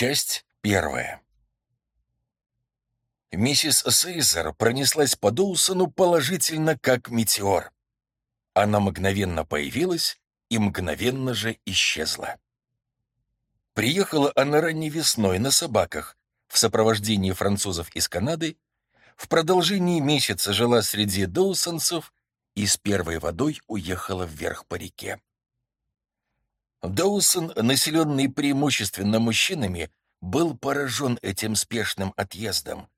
Часть первая. Миссис Сейзер пронеслась по Доусону положительно, как метеор. Она мгновенно появилась и мгновенно же исчезла. Приехала она ранней весной на собаках в сопровождении французов из Канады, в продолжении месяца жила среди доусонцев и с первой водой уехала вверх по реке. Доусон, населенный преимущественно мужчинами, был поражен этим спешным отъездом,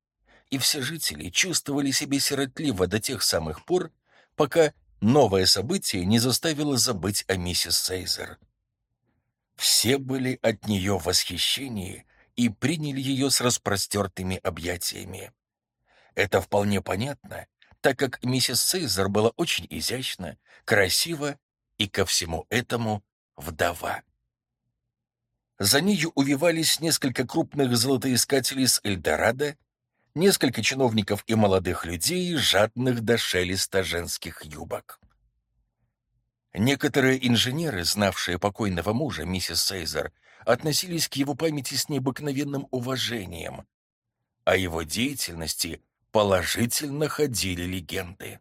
и все жители чувствовали себя сиротливо до тех самых пор, пока новое событие не заставило забыть о миссис Сейзер. Все были от нее в восхищении и приняли ее с распростертыми объятиями. Это вполне понятно, так как миссис Сейзер была очень изящна, красива и ко всему этому вдова. За нею увивались несколько крупных золотоискателей с Эльдорадо, несколько чиновников и молодых людей, жадных до шелеста женских юбок. Некоторые инженеры, знавшие покойного мужа, миссис Сейзер, относились к его памяти с необыкновенным уважением. О его деятельности положительно ходили легенды.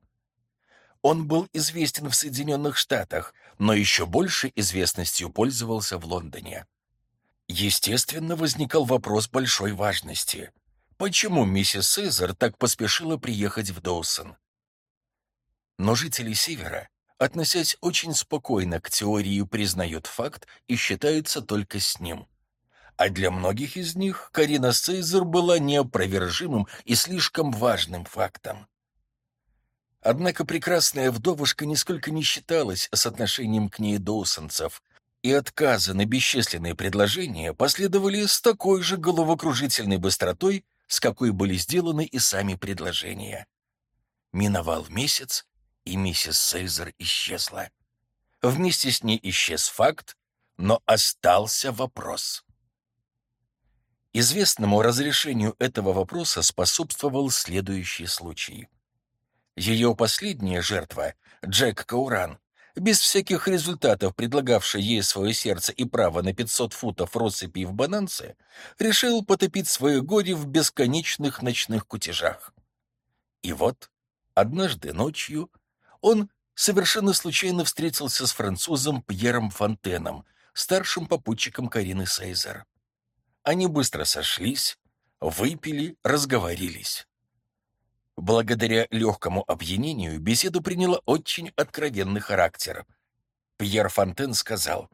Он был известен в Соединенных Штатах, но еще больше известностью пользовался в Лондоне. Естественно, возникал вопрос большой важности. Почему миссис Сезар так поспешила приехать в Доусон? Но жители Севера, относясь очень спокойно к теории, признают факт и считаются только с ним. А для многих из них Карина Сейзер была неопровержимым и слишком важным фактом. Однако прекрасная вдовушка нисколько не считалась с отношением к ней доусонцев, и отказы на бесчисленные предложения последовали с такой же головокружительной быстротой, с какой были сделаны и сами предложения. Миновал месяц, и миссис Сейзер исчезла. Вместе с ней исчез факт, но остался вопрос. Известному разрешению этого вопроса способствовал следующий случай — ее последняя жертва, Джек Кауран, без всяких результатов предлагавший ей свое сердце и право на 500 футов россыпи в бананце, решил потопить свое горе в бесконечных ночных кутежах. И вот, однажды ночью, он совершенно случайно встретился с французом Пьером Фонтеном, старшим попутчиком Карины Сейзер. Они быстро сошлись, выпили, разговорились. Благодаря легкому опьянению беседа приняла очень откровенный характер. Пьер Фонтен сказал,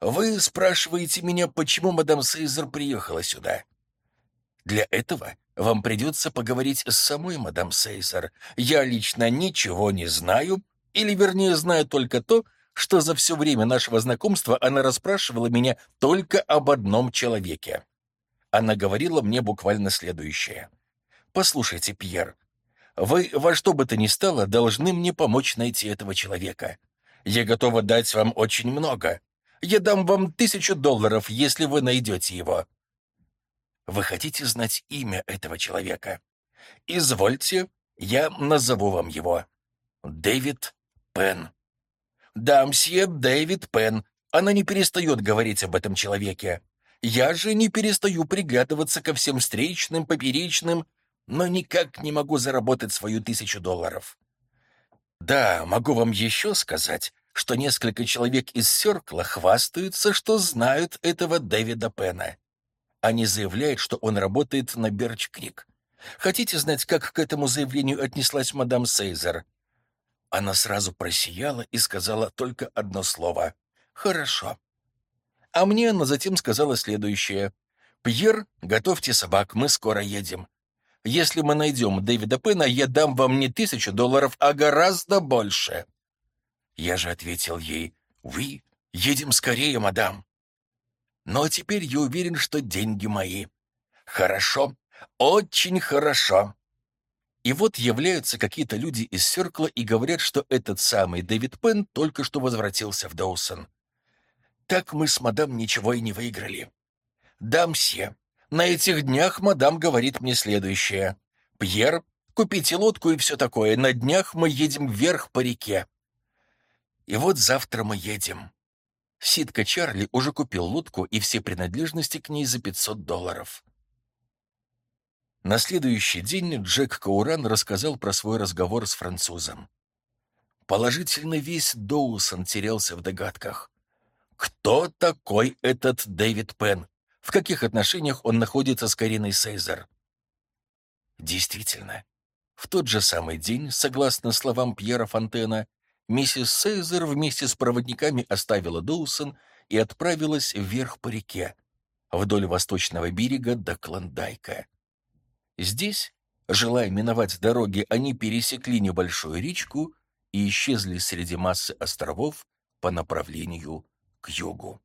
«Вы спрашиваете меня, почему мадам Сейзер приехала сюда? Для этого вам придется поговорить с самой мадам Сейзер. Я лично ничего не знаю, или, вернее, знаю только то, что за все время нашего знакомства она расспрашивала меня только об одном человеке. Она говорила мне буквально следующее — Послушайте, Пьер, вы во что бы то ни стало должны мне помочь найти этого человека. Я готова дать вам очень много. Я дам вам тысячу долларов, если вы найдете его. Вы хотите знать имя этого человека? Извольте, я назову вам его. Дэвид Пен. Да, мсье Дэвид Пен. Она не перестает говорить об этом человеке. Я же не перестаю приглядываться ко всем встречным, поперечным но никак не могу заработать свою тысячу долларов. Да, могу вам еще сказать, что несколько человек из Серкла хвастаются, что знают этого Дэвида Пена. Они заявляют, что он работает на Берч-Крик. Хотите знать, как к этому заявлению отнеслась мадам Сейзер? Она сразу просияла и сказала только одно слово «Хорошо». А мне она затем сказала следующее. «Пьер, готовьте собак, мы скоро едем. Если мы найдем Дэвида Пэна, я дам вам не тысячу долларов, а гораздо больше». Я же ответил ей, «Вы, едем скорее, мадам». Но теперь я уверен, что деньги мои. Хорошо, очень хорошо. И вот являются какие-то люди из Серкла и говорят, что этот самый Дэвид Пен только что возвратился в Доусон. Так мы с мадам ничего и не выиграли. Да, мсье, на этих днях мадам говорит мне следующее. «Пьер, купите лодку и все такое. На днях мы едем вверх по реке». И вот завтра мы едем. Ситка Чарли уже купил лодку и все принадлежности к ней за 500 долларов. На следующий день Джек Кауран рассказал про свой разговор с французом. Положительно весь Доусон терялся в догадках. Кто такой этот Дэвид Пен? В каких отношениях он находится с Кариной Сейзер? Действительно, в тот же самый день, согласно словам Пьера Фонтена, миссис Сейзер вместе с проводниками оставила Доусон и отправилась вверх по реке, вдоль восточного берега до Клондайка. Здесь, желая миновать дороги, они пересекли небольшую речку и исчезли среди массы островов по направлению к югу.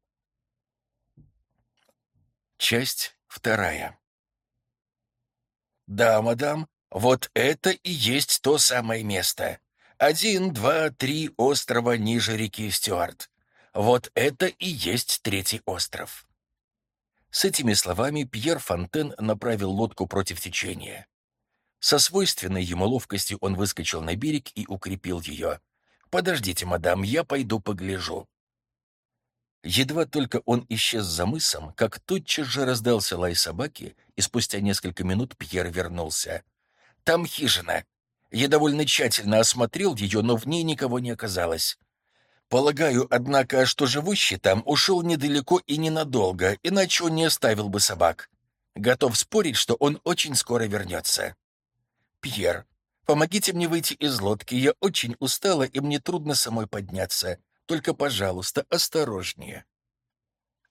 Часть вторая. «Да, мадам, вот это и есть то самое место. Один, два, три острова ниже реки Стюарт. Вот это и есть третий остров». С этими словами Пьер Фонтен направил лодку против течения. Со свойственной ему ловкостью он выскочил на берег и укрепил ее. «Подождите, мадам, я пойду погляжу». Едва только он исчез за мысом, как тотчас же раздался лай собаки, и спустя несколько минут Пьер вернулся. «Там хижина. Я довольно тщательно осмотрел ее, но в ней никого не оказалось. Полагаю, однако, что живущий там ушел недалеко и ненадолго, иначе он не оставил бы собак. Готов спорить, что он очень скоро вернется. Пьер, помогите мне выйти из лодки, я очень устала, и мне трудно самой подняться. Только, пожалуйста, осторожнее».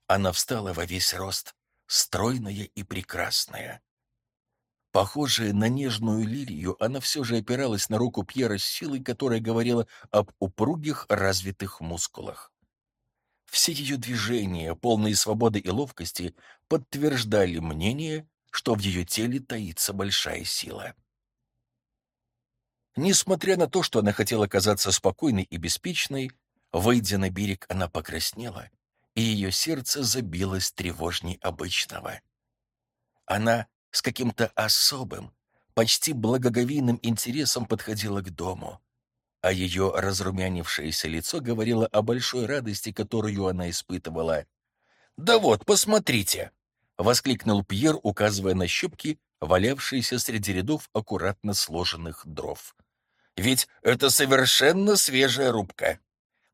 Она встала во весь рост, стройная и прекрасная. Похожая на нежную лилию, она все же опиралась на руку Пьера с силой, которая говорила об упругих развитых мускулах. Все ее движения, полные свободы и ловкости, подтверждали мнение, что в ее теле таится большая сила. Несмотря на то, что она хотела казаться спокойной и беспечной, Выйдя на берег, она покраснела, и ее сердце забилось тревожней обычного. Она с каким-то особым, почти благоговейным интересом подходила к дому, а ее разрумянившееся лицо говорило о большой радости, которую она испытывала. «Да вот, посмотрите!» — воскликнул Пьер, указывая на щепки, валявшиеся среди рядов аккуратно сложенных дров. «Ведь это совершенно свежая рубка!»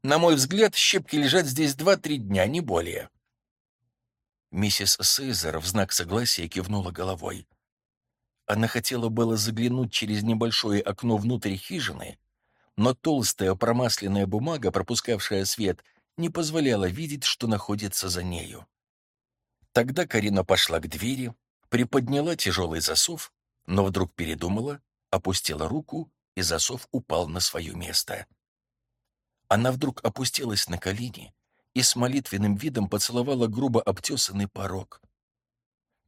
На мой взгляд, щепки лежат здесь два-три дня, не более. Миссис Сейзер в знак согласия кивнула головой. Она хотела было заглянуть через небольшое окно внутрь хижины, но толстая промасленная бумага, пропускавшая свет, не позволяла видеть, что находится за нею. Тогда Карина пошла к двери, приподняла тяжелый засов, но вдруг передумала, опустила руку, и засов упал на свое место. Она вдруг опустилась на колени и с молитвенным видом поцеловала грубо обтесанный порог.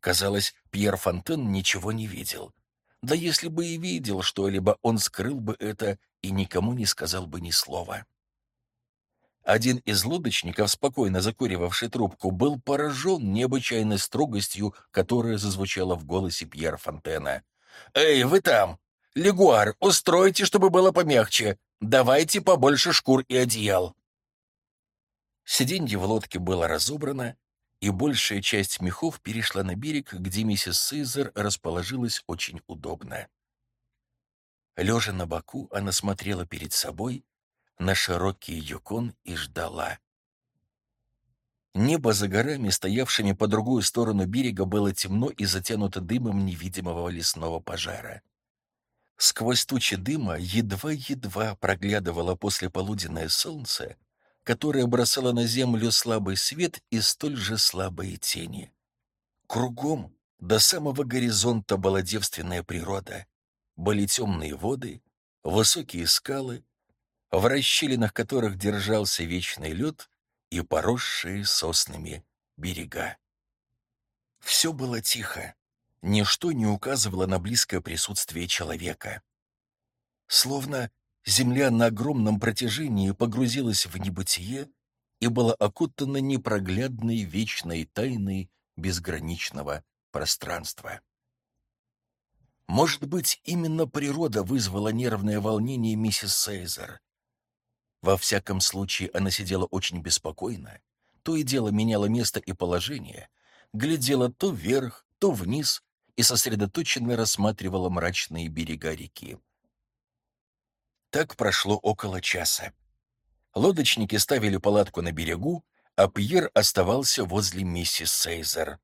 Казалось, Пьер Фонтен ничего не видел. Да если бы и видел что-либо, он скрыл бы это и никому не сказал бы ни слова. Один из лодочников, спокойно закуривавший трубку, был поражен необычайной строгостью, которая зазвучала в голосе Пьера Фонтена. «Эй, вы там! Легуар, устройте, чтобы было помягче. Давайте побольше шкур и одеял. Сиденье в лодке было разобрано, и большая часть мехов перешла на берег, где миссис Сизер расположилась очень удобно. Лежа на боку, она смотрела перед собой на широкий юкон и ждала. Небо за горами, стоявшими по другую сторону берега, было темно и затянуто дымом невидимого лесного пожара. Сквозь тучи дыма едва-едва проглядывало послеполуденное солнце, которое бросало на землю слабый свет и столь же слабые тени. Кругом, до самого горизонта, была девственная природа. Были темные воды, высокие скалы, в расщелинах которых держался вечный лед и поросшие соснами берега. Все было тихо. Ничто не указывало на близкое присутствие человека. Словно земля на огромном протяжении погрузилась в небытие и была окутана непроглядной вечной тайной безграничного пространства. Может быть, именно природа вызвала нервное волнение миссис Сейзер. Во всяком случае, она сидела очень беспокойно, то и дело меняла место и положение, глядела то вверх, то вниз и сосредоточенно рассматривала мрачные берега реки. Так прошло около часа. Лодочники ставили палатку на берегу, а Пьер оставался возле миссис Сейзер.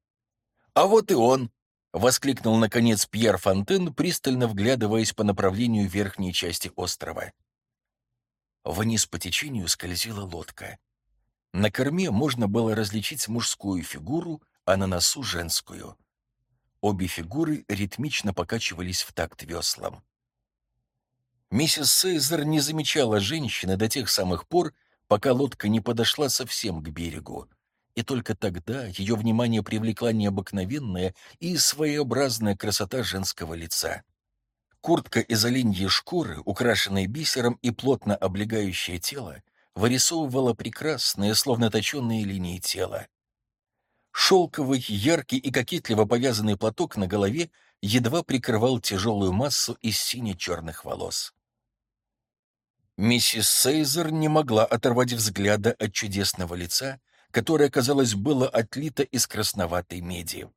«А вот и он!» — воскликнул, наконец, Пьер Фонтен, пристально вглядываясь по направлению верхней части острова. Вниз по течению скользила лодка. На корме можно было различить мужскую фигуру, а на носу — женскую. Обе фигуры ритмично покачивались в такт веслам. Миссис Сейзер не замечала женщины до тех самых пор, пока лодка не подошла совсем к берегу, и только тогда ее внимание привлекла необыкновенная и своеобразная красота женского лица. Куртка из оленьей шкуры, украшенная бисером и плотно облегающее тело, вырисовывала прекрасные, словно точенные линии тела. Шелковый, яркий и кокетливо повязанный платок на голове едва прикрывал тяжелую массу из сине-черных волос. Миссис Сейзер не могла оторвать взгляда от чудесного лица, которое, казалось, было отлито из красноватой меди.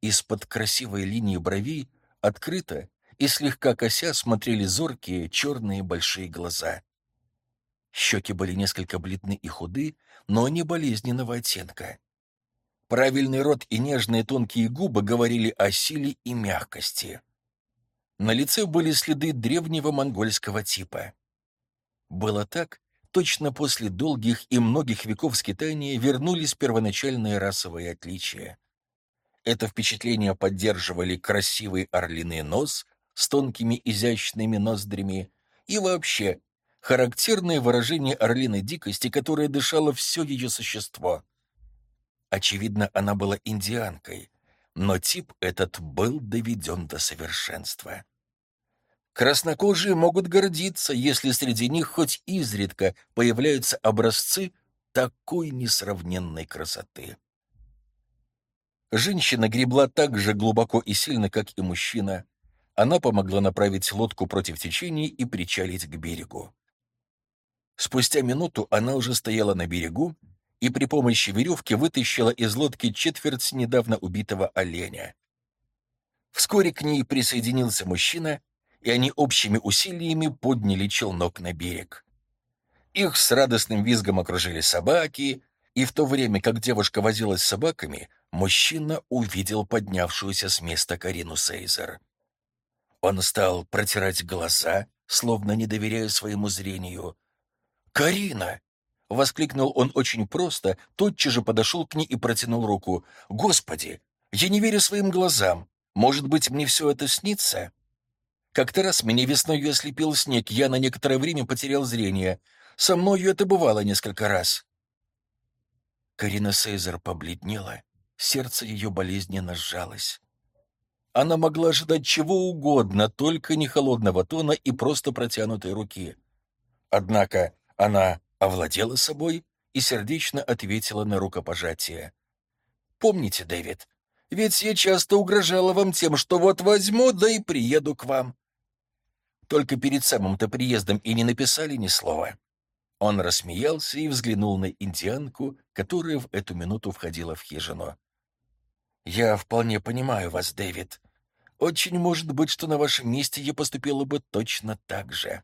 Из-под красивой линии бровей открыто и слегка кося смотрели зоркие черные большие глаза. Щеки были несколько бледны и худы, но не болезненного оттенка. Правильный рот и нежные тонкие губы говорили о силе и мягкости. На лице были следы древнего монгольского типа. Было так, точно после долгих и многих веков скитания вернулись первоначальные расовые отличия. Это впечатление поддерживали красивый орлиный нос с тонкими изящными ноздрями и вообще характерное выражение орлиной дикости, которое дышало все ее существо. Очевидно, она была индианкой, но тип этот был доведен до совершенства. Краснокожие могут гордиться, если среди них хоть изредка появляются образцы такой несравненной красоты. Женщина гребла так же глубоко и сильно, как и мужчина. Она помогла направить лодку против течения и причалить к берегу. Спустя минуту она уже стояла на берегу и при помощи веревки вытащила из лодки четверть недавно убитого оленя. Вскоре к ней присоединился мужчина, и они общими усилиями подняли челнок на берег. Их с радостным визгом окружили собаки, и в то время, как девушка возилась с собаками, мужчина увидел поднявшуюся с места Карину Сейзер. Он стал протирать глаза, словно не доверяя своему зрению. «Карина!» — воскликнул он очень просто, тотчас же подошел к ней и протянул руку. «Господи! Я не верю своим глазам! Может быть, мне все это снится?» Как-то раз меня весной ослепил снег, я на некоторое время потерял зрение. Со мною это бывало несколько раз. Карина Сейзер побледнела, сердце ее болезненно сжалось. Она могла ожидать чего угодно, только не холодного тона и просто протянутой руки. Однако она овладела собой и сердечно ответила на рукопожатие. «Помните, Дэвид, ведь я часто угрожала вам тем, что вот возьму, да и приеду к вам. Только перед самым-то приездом и не написали ни слова». Он рассмеялся и взглянул на индианку, которая в эту минуту входила в хижину. «Я вполне понимаю вас, Дэвид. Очень может быть, что на вашем месте я поступила бы точно так же».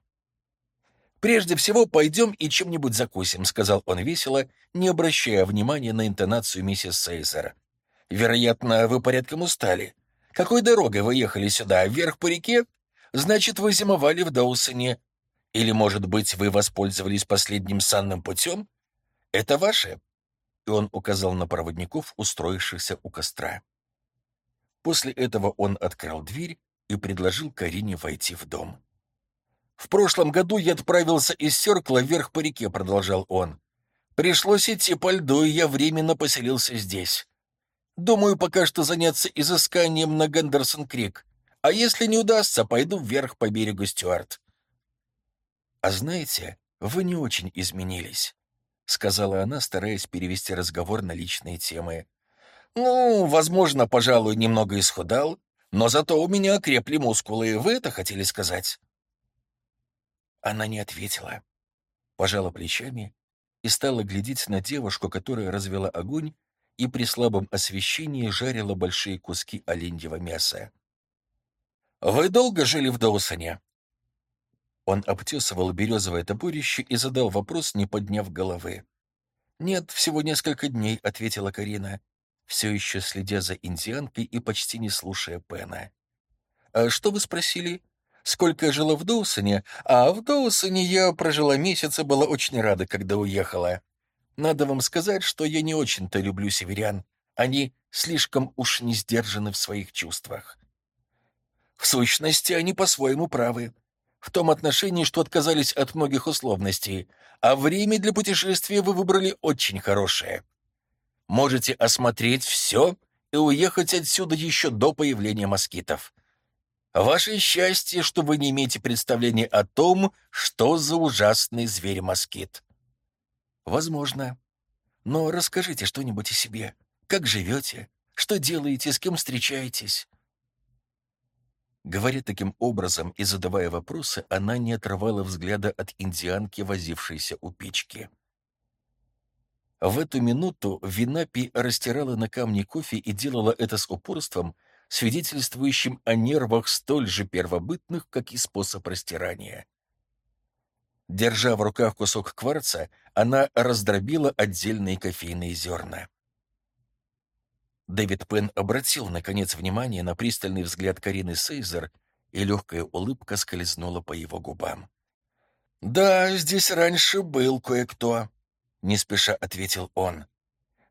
«Прежде всего, пойдем и чем-нибудь закусим», — сказал он весело, не обращая внимания на интонацию миссис Сейзер. «Вероятно, вы порядком устали. Какой дорогой вы ехали сюда? Вверх по реке? Значит, вы зимовали в Доусоне. Или, может быть, вы воспользовались последним санным путем? Это ваше?» И он указал на проводников, устроившихся у костра. После этого он открыл дверь и предложил Карине войти в дом. «В прошлом году я отправился из Серкла вверх по реке», — продолжал он. «Пришлось идти по льду, и я временно поселился здесь. Думаю, пока что заняться изысканием на Гендерсон-Крик. А если не удастся, пойду вверх по берегу Стюарт». «А знаете, вы не очень изменились», — сказала она, стараясь перевести разговор на личные темы. «Ну, возможно, пожалуй, немного исхудал, но зато у меня окрепли мускулы. Вы это хотели сказать?» Она не ответила, пожала плечами и стала глядеть на девушку, которая развела огонь и при слабом освещении жарила большие куски оленьего мяса. «Вы долго жили в Доусоне?» Он обтесывал березовое топорище и задал вопрос, не подняв головы. «Нет, всего несколько дней», — ответила Карина, все еще следя за индианкой и почти не слушая Пена. «А что вы спросили?» «Сколько жила в Доусоне?» «А в Доусоне я прожила месяц и была очень рада, когда уехала. Надо вам сказать, что я не очень-то люблю северян. Они слишком уж не сдержаны в своих чувствах. В сущности, они по-своему правы. В том отношении, что отказались от многих условностей, а время для путешествия вы выбрали очень хорошее. Можете осмотреть все и уехать отсюда еще до появления москитов. Ваше счастье, что вы не имеете представления о том, что за ужасный зверь-москит. Возможно. Но расскажите что-нибудь о себе. Как живете? Что делаете? С кем встречаетесь? Говоря таким образом и задавая вопросы, она не отрывала взгляда от индианки, возившейся у печки. В эту минуту Винапи растирала на камне кофе и делала это с упорством, свидетельствующим о нервах столь же первобытных, как и способ растирания. Держа в руках кусок кварца, она раздробила отдельные кофейные зерна. Дэвид Пен обратил, наконец, внимание на пристальный взгляд Карины Сейзер, и легкая улыбка скользнула по его губам. «Да, здесь раньше был кое-кто», — не спеша ответил он.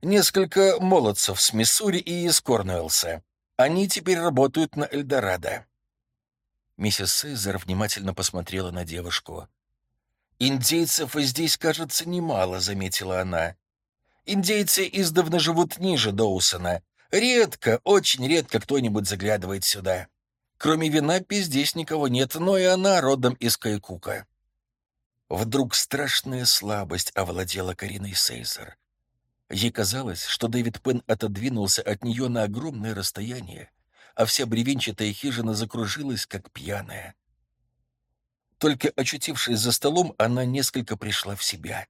«Несколько молодцев с Миссури и из Корнуэлса. Они теперь работают на Эльдорадо». Миссис Сейзер внимательно посмотрела на девушку. «Индейцев и здесь, кажется, немало», — заметила она. «Индейцы издавна живут ниже Доусона, Редко, очень редко кто-нибудь заглядывает сюда. Кроме Винапи здесь никого нет, но и она родом из Кайкука. Вдруг страшная слабость овладела Кариной Сейзер. Ей казалось, что Дэвид Пен отодвинулся от нее на огромное расстояние, а вся бревенчатая хижина закружилась, как пьяная. Только очутившись за столом, она несколько пришла в себя.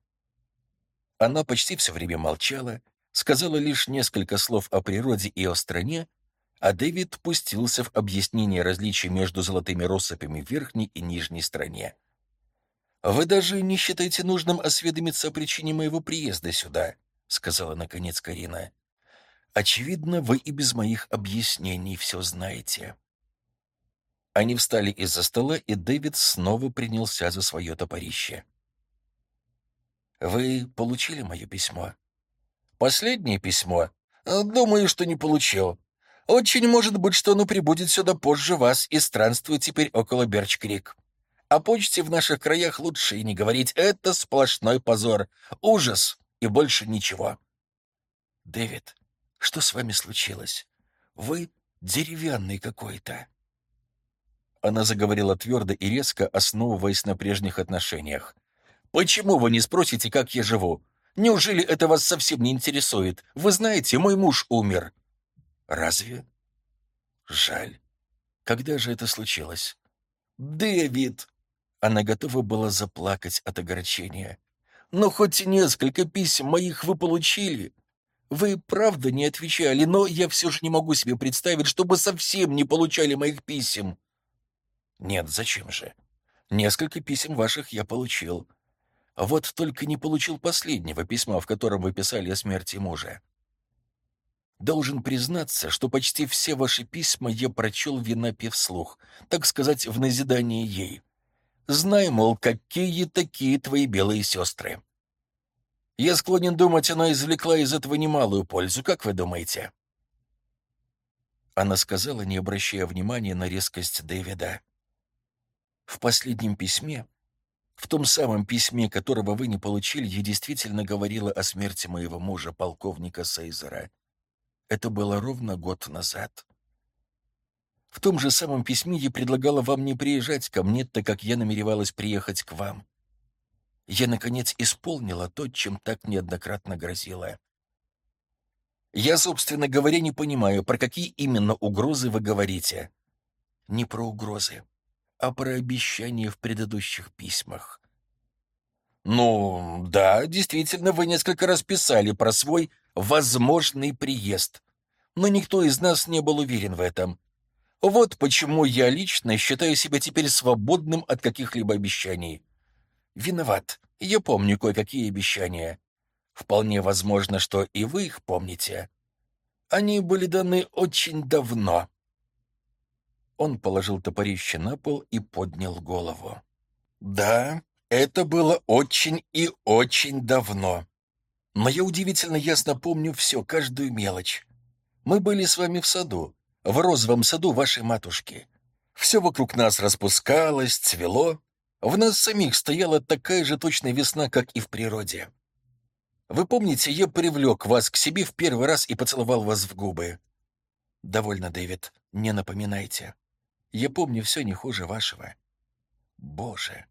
Она почти все время молчала, сказала лишь несколько слов о природе и о стране, а Дэвид пустился в объяснение различий между золотыми россыпями в верхней и нижней стране. «Вы даже не считаете нужным осведомиться о причине моего приезда сюда», — сказала наконец Карина. «Очевидно, вы и без моих объяснений все знаете». Они встали из-за стола, и Дэвид снова принялся за свое топорище. «Вы получили мое письмо?» Последнее письмо? Э, думаю, что не получил. Очень может быть, что оно прибудет сюда позже вас и странствует теперь около Берч-Крик. О почте в наших краях лучше и не говорить. Это сплошной позор. Ужас и больше ничего. Дэвид, что с вами случилось? Вы деревянный какой-то. Она заговорила твердо и резко, основываясь на прежних отношениях. «Почему вы не спросите, как я живу? Неужели это вас совсем не интересует? Вы знаете, мой муж умер». «Разве?» «Жаль. Когда же это случилось?» «Дэвид!» Она готова была заплакать от огорчения. «Но хоть несколько писем моих вы получили. Вы правда не отвечали, но я все же не могу себе представить, чтобы совсем не получали моих писем». «Нет, зачем же? Несколько писем ваших я получил. Вот только не получил последнего письма, в котором вы писали о смерти мужа. Должен признаться, что почти все ваши письма я прочел винопев вслух, так сказать, в назидание ей. Знай, мол, какие такие твои белые сестры. Я склонен думать, она извлекла из этого немалую пользу, как вы думаете?» Она сказала, не обращая внимания на резкость Дэвида. «В последнем письме в том самом письме, которого вы не получили, я действительно говорила о смерти моего мужа, полковника Сейзера. Это было ровно год назад. В том же самом письме я предлагала вам не приезжать ко мне, так как я намеревалась приехать к вам. Я, наконец, исполнила то, чем так неоднократно грозила. Я, собственно говоря, не понимаю, про какие именно угрозы вы говорите. Не про угрозы а про обещания в предыдущих письмах. Ну, да, действительно, вы несколько раз писали про свой возможный приезд. Но никто из нас не был уверен в этом. Вот почему я лично считаю себя теперь свободным от каких-либо обещаний. Виноват. Я помню кое-какие обещания. Вполне возможно, что и вы их помните. Они были даны очень давно. Он положил топорище на пол и поднял голову. Да, это было очень и очень давно. Но я удивительно ясно помню все, каждую мелочь. Мы были с вами в саду, в розовом саду вашей матушки. Все вокруг нас распускалось, цвело. В нас самих стояла такая же точная весна, как и в природе. Вы помните, я привлек вас к себе в первый раз и поцеловал вас в губы? Довольно, Дэвид, не напоминайте. Я помню все не хуже вашего. Боже,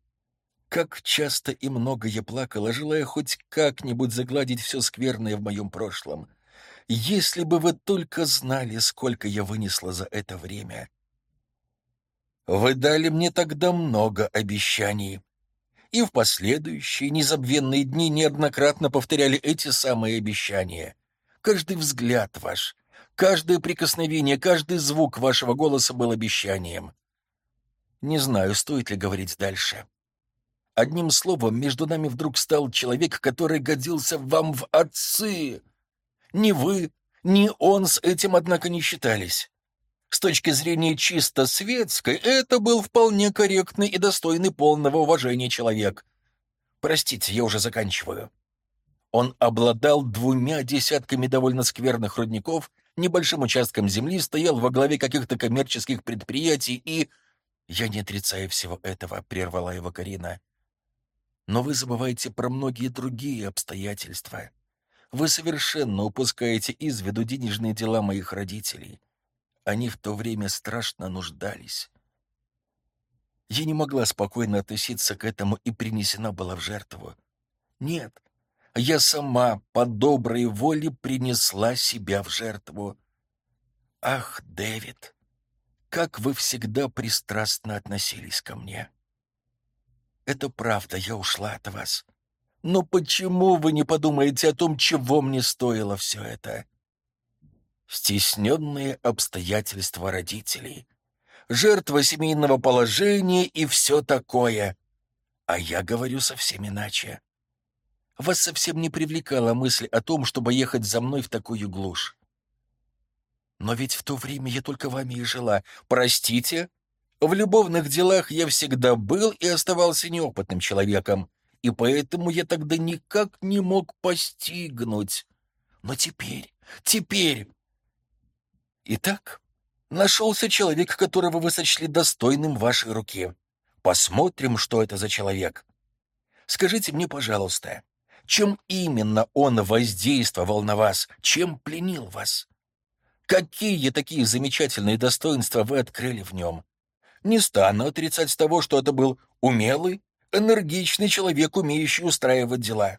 как часто и много я плакала, желая хоть как-нибудь загладить все скверное в моем прошлом. Если бы вы только знали, сколько я вынесла за это время. Вы дали мне тогда много обещаний, и в последующие незабвенные дни неоднократно повторяли эти самые обещания. Каждый взгляд ваш, каждое прикосновение, каждый звук вашего голоса был обещанием. Не знаю, стоит ли говорить дальше. Одним словом, между нами вдруг стал человек, который годился вам в отцы. Ни вы, ни он с этим, однако, не считались. С точки зрения чисто светской, это был вполне корректный и достойный полного уважения человек. Простите, я уже заканчиваю. Он обладал двумя десятками довольно скверных рудников, небольшим участком земли, стоял во главе каких-то коммерческих предприятий и... «Я не отрицаю всего этого», — прервала его Карина. Но вы забываете про многие другие обстоятельства. Вы совершенно упускаете из виду денежные дела моих родителей. Они в то время страшно нуждались. Я не могла спокойно относиться к этому и принесена была в жертву. Нет, я сама по доброй воле принесла себя в жертву. Ах, Дэвид, как вы всегда пристрастно относились ко мне. Это правда, я ушла от вас. Но почему вы не подумаете о том, чего мне стоило все это? Стесненные обстоятельства родителей, жертва семейного положения и все такое. А я говорю совсем иначе. Вас совсем не привлекала мысль о том, чтобы ехать за мной в такую глушь. Но ведь в то время я только вами и жила. Простите, в любовных делах я всегда был и оставался неопытным человеком, и поэтому я тогда никак не мог постигнуть. Но теперь, теперь... Итак, нашелся человек, которого вы сочли достойным вашей руки. Посмотрим, что это за человек. Скажите мне, пожалуйста, чем именно он воздействовал на вас, чем пленил вас? Какие такие замечательные достоинства вы открыли в нем? Не стану отрицать того, что это был умелый, энергичный человек, умеющий устраивать дела.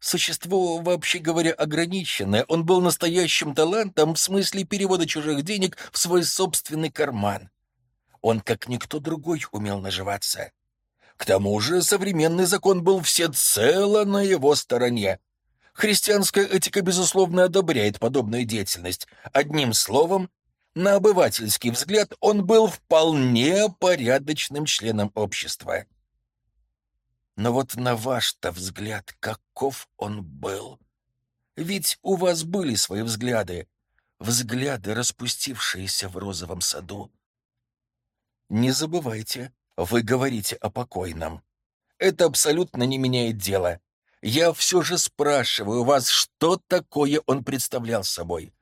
Существо, вообще говоря, ограниченное. Он был настоящим талантом в смысле перевода чужих денег в свой собственный карман. Он, как никто другой, умел наживаться. К тому же современный закон был всецело на его стороне. Христианская этика, безусловно, одобряет подобную деятельность. Одним словом, на обывательский взгляд он был вполне порядочным членом общества. Но вот на ваш-то взгляд, каков он был? Ведь у вас были свои взгляды, взгляды, распустившиеся в розовом саду. Не забывайте, вы говорите о покойном. Это абсолютно не меняет дело. Я все же спрашиваю вас, что такое он представлял собой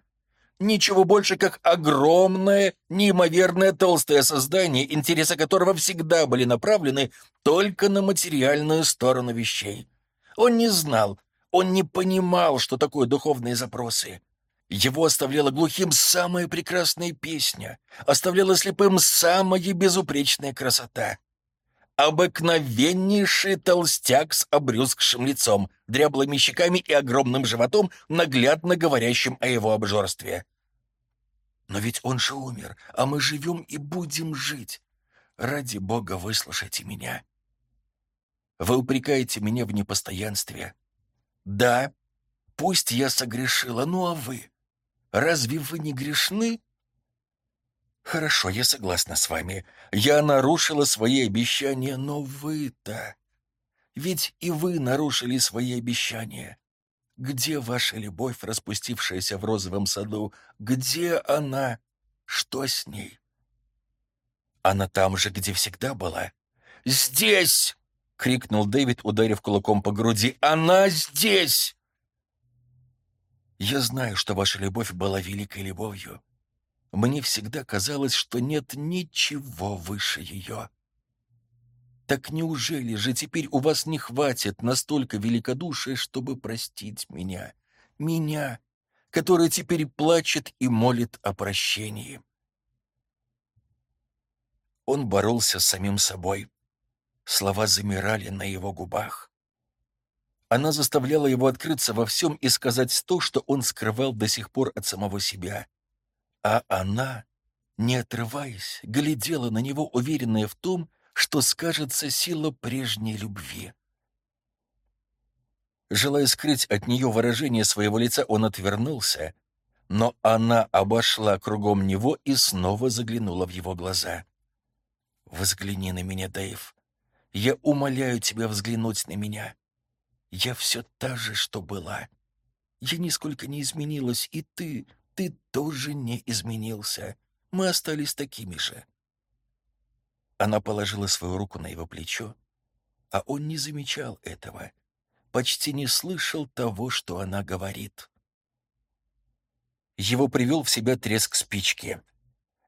ничего больше, как огромное, неимоверное толстое создание, интересы которого всегда были направлены только на материальную сторону вещей. Он не знал, он не понимал, что такое духовные запросы. Его оставляла глухим самая прекрасная песня, оставляла слепым самая безупречная красота. Обыкновеннейший толстяк с обрюзгшим лицом, дряблыми щеками и огромным животом, наглядно говорящим о его обжорстве. Но ведь он же умер, а мы живем и будем жить. Ради бога, выслушайте меня. Вы упрекаете меня в непостоянстве. Да, пусть я согрешила, ну а вы? Разве вы не грешны? Хорошо, я согласна с вами. Я нарушила свои обещания, но вы-то... Ведь и вы нарушили свои обещания. Где ваша любовь, распустившаяся в розовом саду? Где она? Что с ней? Она там же, где всегда была. «Здесь!» — крикнул Дэвид, ударив кулаком по груди. «Она здесь!» Я знаю, что ваша любовь была великой любовью. Мне всегда казалось, что нет ничего выше ее. Так неужели же теперь у вас не хватит настолько великодушия, чтобы простить меня? Меня, который теперь плачет и молит о прощении. Он боролся с самим собой. Слова замирали на его губах. Она заставляла его открыться во всем и сказать то, что он скрывал до сих пор от самого себя. А она, не отрываясь, глядела на него, уверенная в том, что скажется сила прежней любви. Желая скрыть от нее выражение своего лица, он отвернулся, но она обошла кругом него и снова заглянула в его глаза. «Взгляни на меня, Дэйв. Я умоляю тебя взглянуть на меня. Я все та же, что была. Я нисколько не изменилась, и ты, ты тоже не изменился. Мы остались такими же. Она положила свою руку на его плечо, а он не замечал этого, почти не слышал того, что она говорит. Его привел в себя треск спички.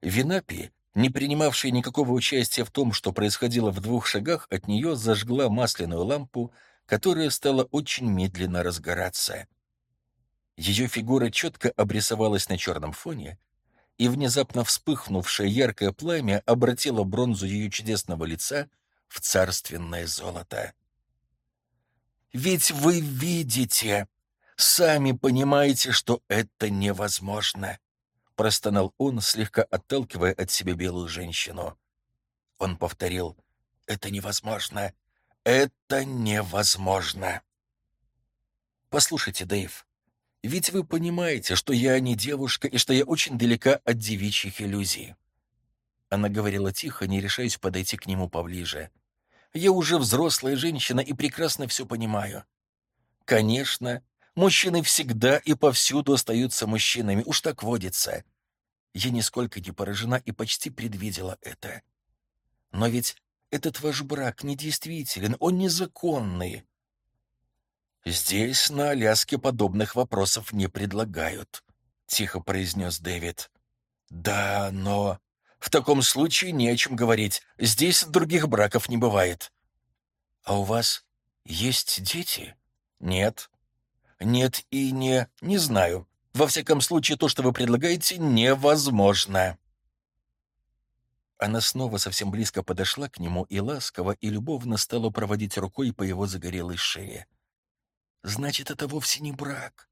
Винапи, не принимавшая никакого участия в том, что происходило в двух шагах от нее, зажгла масляную лампу, которая стала очень медленно разгораться. Ее фигура четко обрисовалась на черном фоне — и внезапно вспыхнувшее яркое пламя обратило бронзу ее чудесного лица в царственное золото. «Ведь вы видите, сами понимаете, что это невозможно», — простонал он, слегка отталкивая от себя белую женщину. Он повторил, «Это невозможно, это невозможно». «Послушайте, Дэйв, ведь вы понимаете, что я не девушка и что я очень далека от девичьих иллюзий». Она говорила тихо, не решаясь подойти к нему поближе. «Я уже взрослая женщина и прекрасно все понимаю. Конечно, мужчины всегда и повсюду остаются мужчинами, уж так водится. Я нисколько не поражена и почти предвидела это. Но ведь этот ваш брак недействителен, он незаконный. «Здесь, на Аляске, подобных вопросов не предлагают», — тихо произнес Дэвид. «Да, но...» «В таком случае не о чем говорить. Здесь других браков не бывает». «А у вас есть дети?» «Нет». «Нет и не... не знаю. Во всяком случае, то, что вы предлагаете, невозможно». Она снова совсем близко подошла к нему и ласково и любовно стала проводить рукой по его загорелой шее значит, это вовсе не брак.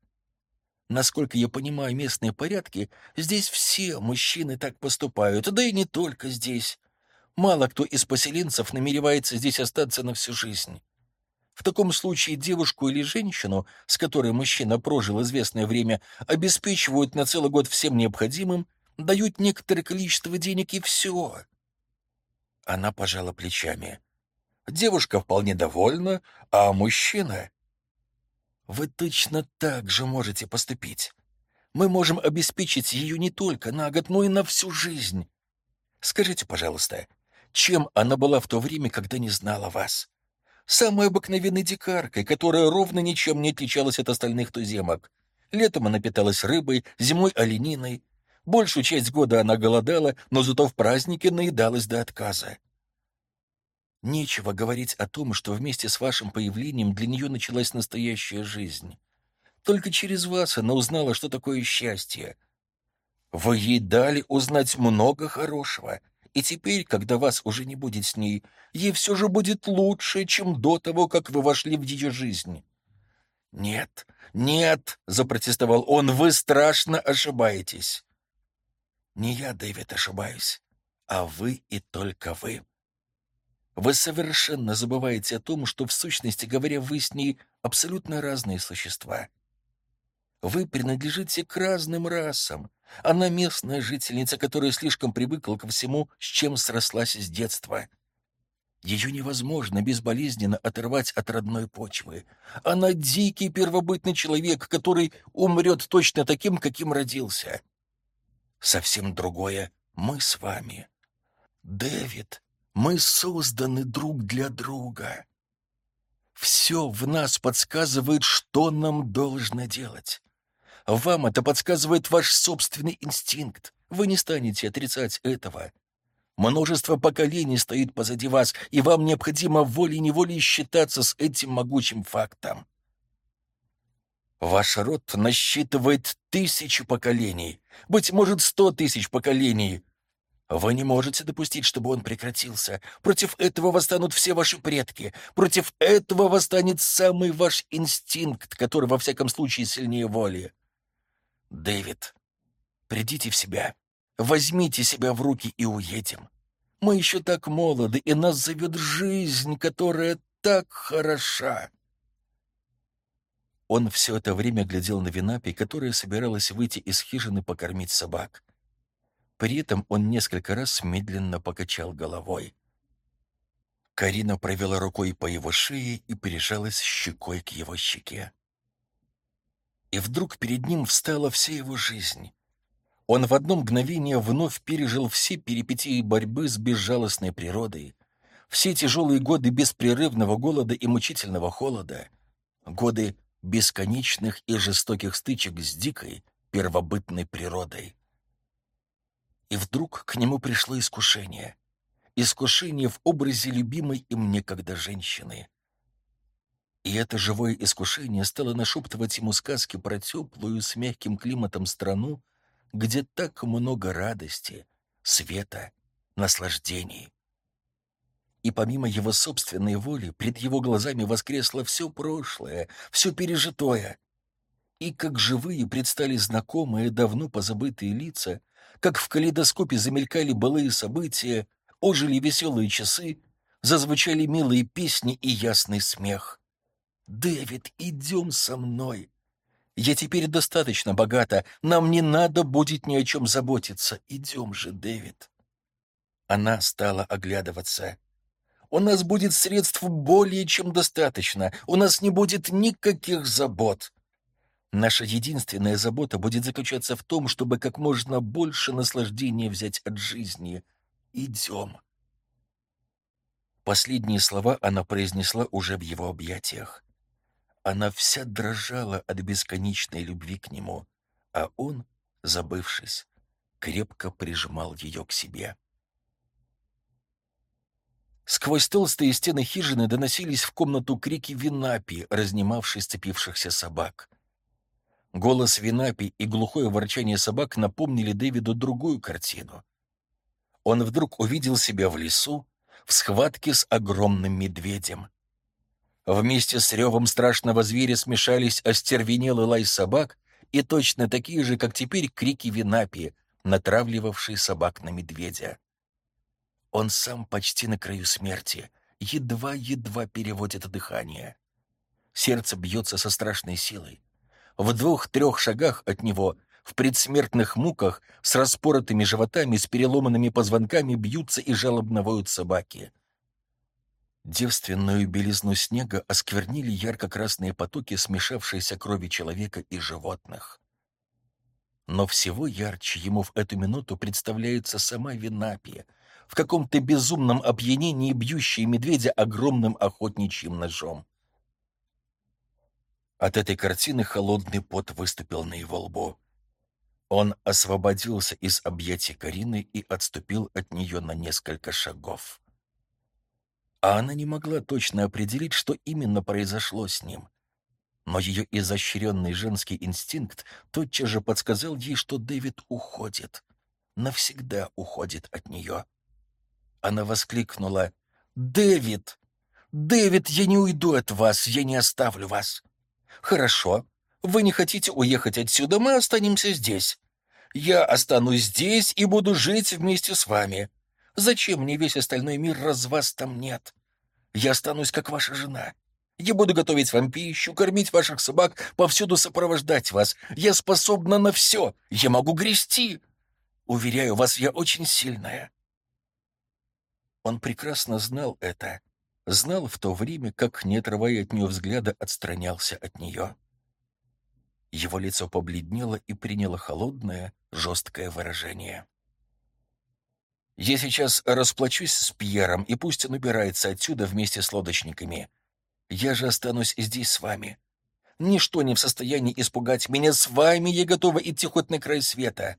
Насколько я понимаю местные порядки, здесь все мужчины так поступают, да и не только здесь. Мало кто из поселенцев намеревается здесь остаться на всю жизнь. В таком случае девушку или женщину, с которой мужчина прожил известное время, обеспечивают на целый год всем необходимым, дают некоторое количество денег и все. Она пожала плечами. Девушка вполне довольна, а мужчина вы точно так же можете поступить. Мы можем обеспечить ее не только на год, но и на всю жизнь. Скажите, пожалуйста, чем она была в то время, когда не знала вас? Самой обыкновенной дикаркой, которая ровно ничем не отличалась от остальных туземок. Летом она питалась рыбой, зимой — олениной. Большую часть года она голодала, но зато в праздники наедалась до отказа. Нечего говорить о том, что вместе с вашим появлением для нее началась настоящая жизнь. Только через вас она узнала, что такое счастье. Вы ей дали узнать много хорошего, и теперь, когда вас уже не будет с ней, ей все же будет лучше, чем до того, как вы вошли в ее жизнь. «Нет, нет!» — запротестовал он. «Вы страшно ошибаетесь!» «Не я, Дэвид, ошибаюсь, а вы и только вы. Вы совершенно забываете о том, что в сущности говоря, вы с ней абсолютно разные существа. Вы принадлежите к разным расам. Она местная жительница, которая слишком привыкла ко всему, с чем срослась с детства. Ее невозможно безболезненно оторвать от родной почвы. Она дикий первобытный человек, который умрет точно таким, каким родился. Совсем другое мы с вами. Дэвид, мы созданы друг для друга. Все в нас подсказывает, что нам должно делать. Вам это подсказывает ваш собственный инстинкт. Вы не станете отрицать этого. Множество поколений стоит позади вас, и вам необходимо волей-неволей считаться с этим могучим фактом. Ваш род насчитывает тысячи поколений, быть может, сто тысяч поколений. Вы не можете допустить, чтобы он прекратился. Против этого восстанут все ваши предки. Против этого восстанет самый ваш инстинкт, который, во всяком случае, сильнее воли. Дэвид, придите в себя. Возьмите себя в руки и уедем. Мы еще так молоды, и нас зовет жизнь, которая так хороша. Он все это время глядел на Винапи, которая собиралась выйти из хижины покормить собак. При этом он несколько раз медленно покачал головой. Карина провела рукой по его шее и прижалась щекой к его щеке. И вдруг перед ним встала вся его жизнь. Он в одно мгновение вновь пережил все перипетии борьбы с безжалостной природой, все тяжелые годы беспрерывного голода и мучительного холода, годы бесконечных и жестоких стычек с дикой, первобытной природой. И вдруг к нему пришло искушение. Искушение в образе любимой им некогда женщины — и это живое искушение стало нашептывать ему сказки про теплую с мягким климатом страну, где так много радости, света, наслаждений. И помимо его собственной воли, пред его глазами воскресло все прошлое, все пережитое. И как живые предстали знакомые, давно позабытые лица, как в калейдоскопе замелькали былые события, ожили веселые часы, зазвучали милые песни и ясный смех. «Дэвид, идем со мной. Я теперь достаточно богата, нам не надо будет ни о чем заботиться. Идем же, Дэвид». Она стала оглядываться. «У нас будет средств более чем достаточно. У нас не будет никаких забот. Наша единственная забота будет заключаться в том, чтобы как можно больше наслаждения взять от жизни. Идем». Последние слова она произнесла уже в его объятиях. Она вся дрожала от бесконечной любви к нему, а он, забывшись, крепко прижимал ее к себе. Сквозь толстые стены хижины доносились в комнату крики Винапи, разнимавшей сцепившихся собак. Голос Винапи и глухое ворчание собак напомнили Дэвиду другую картину. Он вдруг увидел себя в лесу, в схватке с огромным медведем. Вместе с ревом страшного зверя смешались остервенелый лай собак и точно такие же, как теперь, крики Винапи, натравливавшие собак на медведя. Он сам почти на краю смерти, едва-едва переводит дыхание. Сердце бьется со страшной силой. В двух-трех шагах от него, в предсмертных муках, с распоротыми животами, с переломанными позвонками бьются и жалобно воют собаки. Девственную белизну снега осквернили ярко-красные потоки смешавшейся крови человека и животных. Но всего ярче ему в эту минуту представляется сама Винапия, в каком-то безумном опьянении бьющая медведя огромным охотничьим ножом. От этой картины холодный пот выступил на его лбу. Он освободился из объятий Карины и отступил от нее на несколько шагов а она не могла точно определить, что именно произошло с ним. Но ее изощренный женский инстинкт тотчас же подсказал ей, что Дэвид уходит, навсегда уходит от нее. Она воскликнула «Дэвид! Дэвид, я не уйду от вас, я не оставлю вас!» «Хорошо, вы не хотите уехать отсюда, мы останемся здесь. Я останусь здесь и буду жить вместе с вами. Зачем мне весь остальной мир, раз вас там нет? Я останусь, как ваша жена. Я буду готовить вам пищу, кормить ваших собак, повсюду сопровождать вас. Я способна на все. Я могу грести. Уверяю вас, я очень сильная». Он прекрасно знал это. Знал в то время, как, не отрывая от нее взгляда, отстранялся от нее. Его лицо побледнело и приняло холодное, жесткое выражение. «Я сейчас расплачусь с Пьером, и пусть он убирается отсюда вместе с лодочниками. Я же останусь здесь с вами. Ничто не в состоянии испугать меня. С вами я готова идти хоть на край света.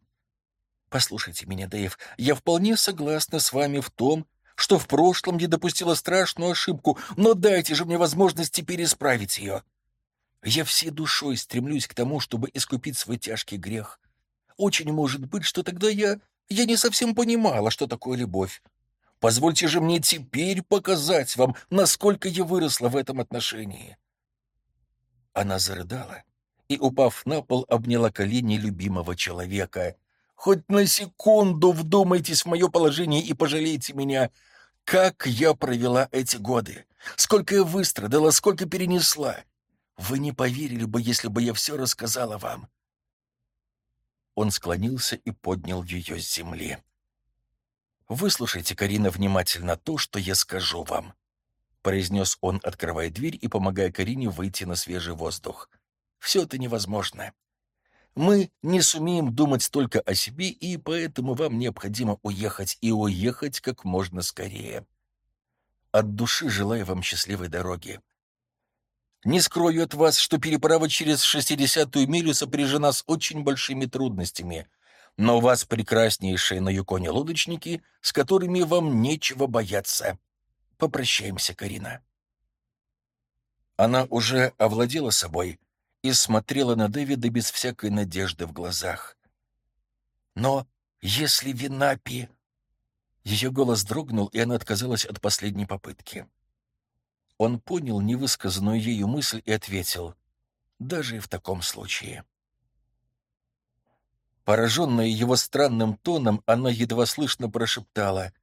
Послушайте меня, Дэйв, я вполне согласна с вами в том, что в прошлом я допустила страшную ошибку, но дайте же мне возможность теперь исправить ее. Я всей душой стремлюсь к тому, чтобы искупить свой тяжкий грех. Очень может быть, что тогда я... я не совсем понимала, что такое любовь. Позвольте же мне теперь показать вам, насколько я выросла в этом отношении». Она зарыдала и, упав на пол, обняла колени любимого человека. «Хоть на секунду вдумайтесь в мое положение и пожалейте меня. Как я провела эти годы! Сколько я выстрадала, сколько перенесла! Вы не поверили бы, если бы я все рассказала вам». Он склонился и поднял ее с земли. «Выслушайте, Карина, внимательно то, что я скажу вам», — произнес он, открывая дверь и помогая Карине выйти на свежий воздух. «Все это невозможно. Мы не сумеем думать только о себе, и поэтому вам необходимо уехать, и уехать как можно скорее. От души желаю вам счастливой дороги. Не скрою от вас, что переправа через шестидесятую милю сопряжена с очень большими трудностями — но у вас прекраснейшие на Юконе лодочники, с которыми вам нечего бояться. Попрощаемся, Карина». Она уже овладела собой и смотрела на Дэвида без всякой надежды в глазах. «Но если Винапи...» Ее голос дрогнул, и она отказалась от последней попытки. Он понял невысказанную ею мысль и ответил, «Даже в таком случае». Пораженная его странным тоном, она едва слышно прошептала.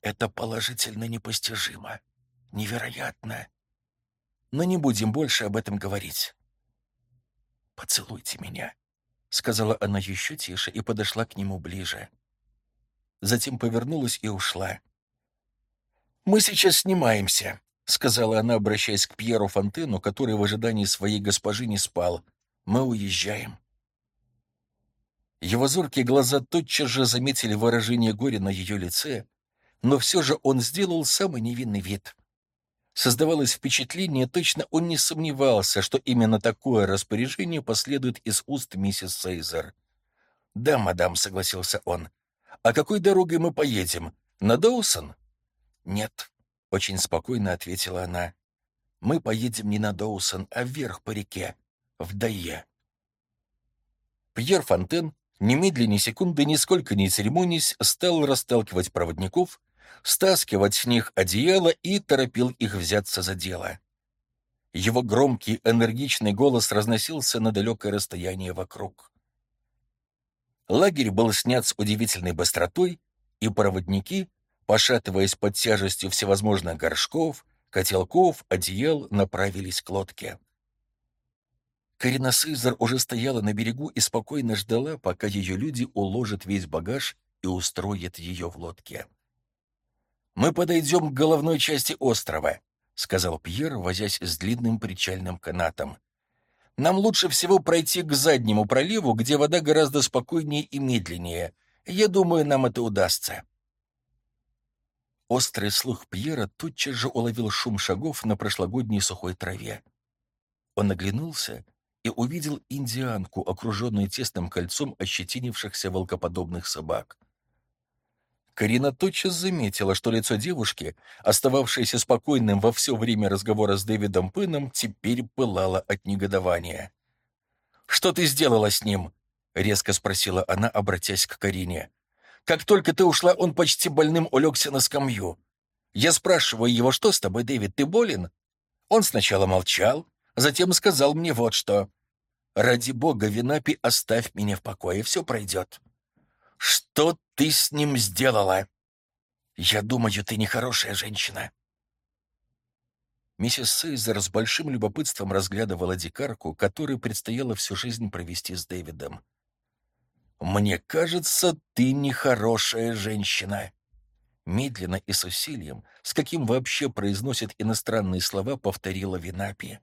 «Это положительно непостижимо. Невероятно. Но не будем больше об этом говорить». «Поцелуйте меня», — сказала она еще тише и подошла к нему ближе. Затем повернулась и ушла. «Мы сейчас снимаемся», — сказала она, обращаясь к Пьеру Фонтену, который в ожидании своей госпожи не спал. «Мы уезжаем». Его зоркие глаза тотчас же заметили выражение горя на ее лице, но все же он сделал самый невинный вид. Создавалось впечатление, точно он не сомневался, что именно такое распоряжение последует из уст миссис Сейзер. «Да, мадам», — согласился он. «А какой дорогой мы поедем? На Доусон?» «Нет», — очень спокойно ответила она. «Мы поедем не на Доусон, а вверх по реке, в Дайе». Пьер Фонтен Немедленно секунды, нисколько не церемонясь, стал расталкивать проводников, стаскивать с них одеяло и торопил их взяться за дело. Его громкий, энергичный голос разносился на далекое расстояние вокруг. Лагерь был снят с удивительной быстротой, и проводники, пошатываясь под тяжестью всевозможных горшков, котелков, одеял, направились к лодке. Карина Сызар уже стояла на берегу и спокойно ждала, пока ее люди уложат весь багаж и устроят ее в лодке. «Мы подойдем к головной части острова», — сказал Пьер, возясь с длинным причальным канатом. «Нам лучше всего пройти к заднему проливу, где вода гораздо спокойнее и медленнее. Я думаю, нам это удастся». Острый слух Пьера тотчас же уловил шум шагов на прошлогодней сухой траве. Он оглянулся и увидел индианку, окруженную тесным кольцом ощетинившихся волкоподобных собак. Карина тотчас заметила, что лицо девушки, остававшееся спокойным во все время разговора с Дэвидом Пыном, теперь пылало от негодования. «Что ты сделала с ним?» — резко спросила она, обратясь к Карине. «Как только ты ушла, он почти больным улегся на скамью. Я спрашиваю его, что с тобой, Дэвид, ты болен?» Он сначала молчал, Затем сказал мне вот что. «Ради бога, Винапи, оставь меня в покое, все пройдет». «Что ты с ним сделала?» Я думаю, ты нехорошая женщина». Миссис Сейзер с большим любопытством разглядывала дикарку, которой предстояло всю жизнь провести с Дэвидом. «Мне кажется, ты нехорошая женщина». Медленно и с усилием, с каким вообще произносят иностранные слова, повторила Винапи.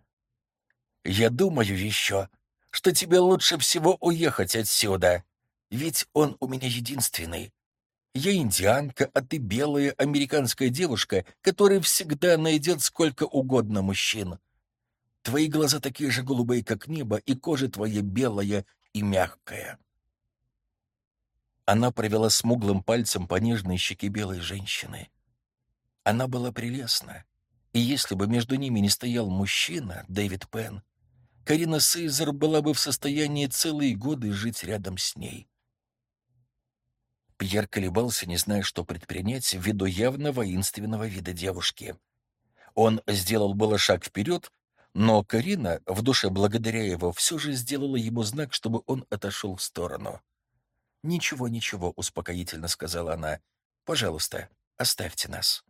«Я думаю еще, что тебе лучше всего уехать отсюда, ведь он у меня единственный. Я индианка, а ты белая американская девушка, которая всегда найдет сколько угодно мужчин. Твои глаза такие же голубые, как небо, и кожа твоя белая и мягкая». Она провела смуглым пальцем по нежной щеке белой женщины. Она была прелестна, и если бы между ними не стоял мужчина, Дэвид Пен, Карина Сейзер была бы в состоянии целые годы жить рядом с ней. Пьер колебался, не зная, что предпринять, ввиду явно воинственного вида девушки. Он сделал было шаг вперед, но Карина, в душе благодаря его, все же сделала ему знак, чтобы он отошел в сторону. «Ничего, ничего», — успокоительно сказала она. «Пожалуйста, оставьте нас».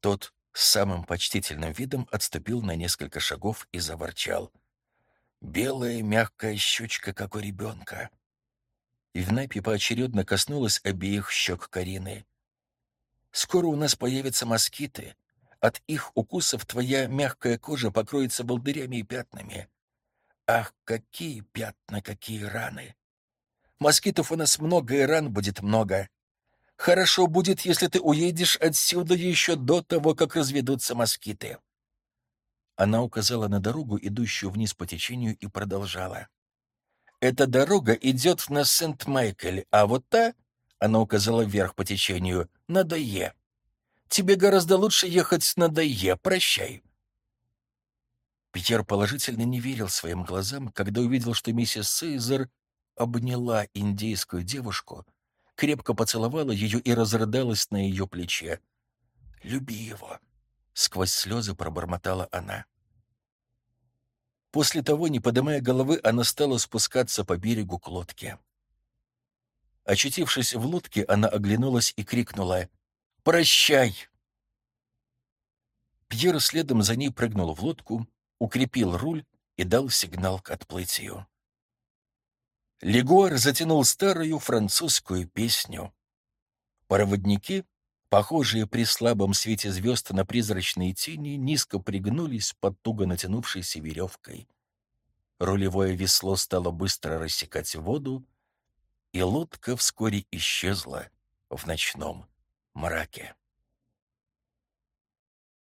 Тот с самым почтительным видом отступил на несколько шагов и заворчал. «Белая мягкая щечка, как у ребенка. Ивнапи поочередно коснулась обеих щек Карины. «Скоро у нас появятся москиты. От их укусов твоя мягкая кожа покроется волдырями и пятнами. Ах, какие пятна, какие раны! Москитов у нас много, и ран будет много. Хорошо будет, если ты уедешь отсюда еще до того, как разведутся москиты». Она указала на дорогу, идущую вниз по течению, и продолжала. Эта дорога идет на Сент-Майкель, а вот та, она указала вверх по течению, на Дае. Тебе гораздо лучше ехать на Дае, прощай. Питер положительно не верил своим глазам, когда увидел, что миссис Сейзер обняла индейскую девушку, крепко поцеловала ее и разрыдалась на ее плече. «Люби его!» — сквозь слезы пробормотала она. После того, не поднимая головы, она стала спускаться по берегу к лодке. Очутившись в лодке, она оглянулась и крикнула «Прощай!». Пьер следом за ней прыгнул в лодку, укрепил руль и дал сигнал к отплытию. Легуар затянул старую французскую песню. Проводники, похожие при слабом свете звезд на призрачные тени, низко пригнулись под туго натянувшейся веревкой. Рулевое весло стало быстро рассекать воду, и лодка вскоре исчезла в ночном мраке.